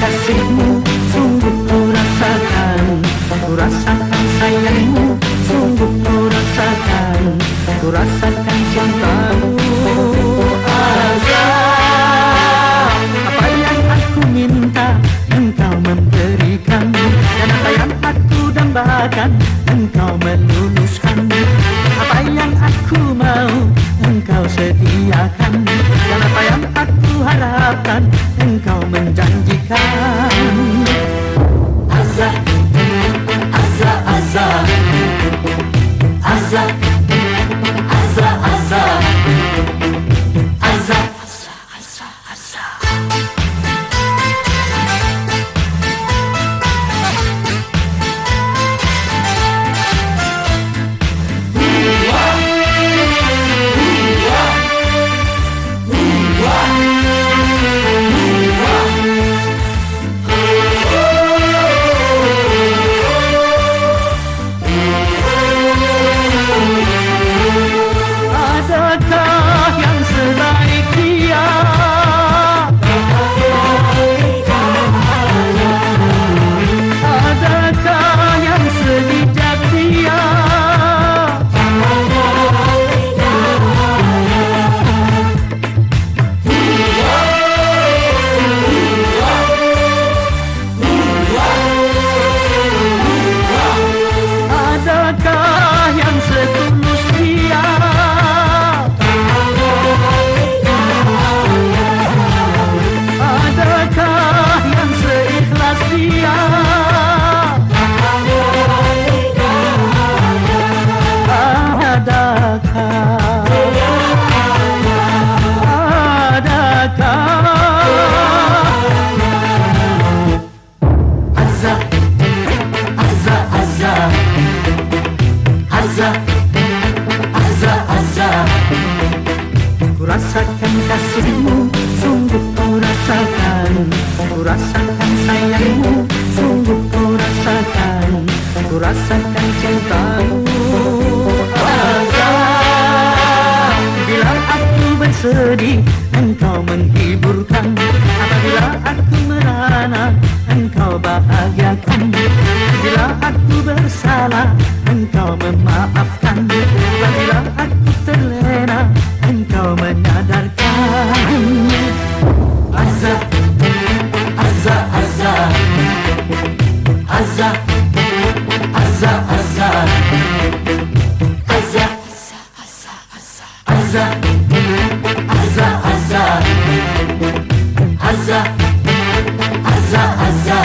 kasihmu Sungguh ku rasakan Ku rasakan sayangmu Sungguh ku rasakan Ku rasakan cintamu. Azam Apa yang aku minta Engkau memberikan. Dan apa yang aku dambakan Engkau meluluskan. Apa yang aku mau Engkau sediakan. Dan apa yang aku harapkan time. Azza, Azza, Azza. Ku rasakan kasihmu Sungguh ku rasakan Ku rasakan sayangmu Sungguh ku rasakan Ku rasakan cintamu. Azam Bila aku bersedih Engkau menghiburkan. Apabila aku merana Engkau bahagiakan. Bila aku bersalah Engkau memaafkan Apabila aku terlena Engkau menyadarkan Azza, Azza, Azza, Azza, Azza, Azza, Azza, Azza, Azza, Azza, Azza, Azza, Azza.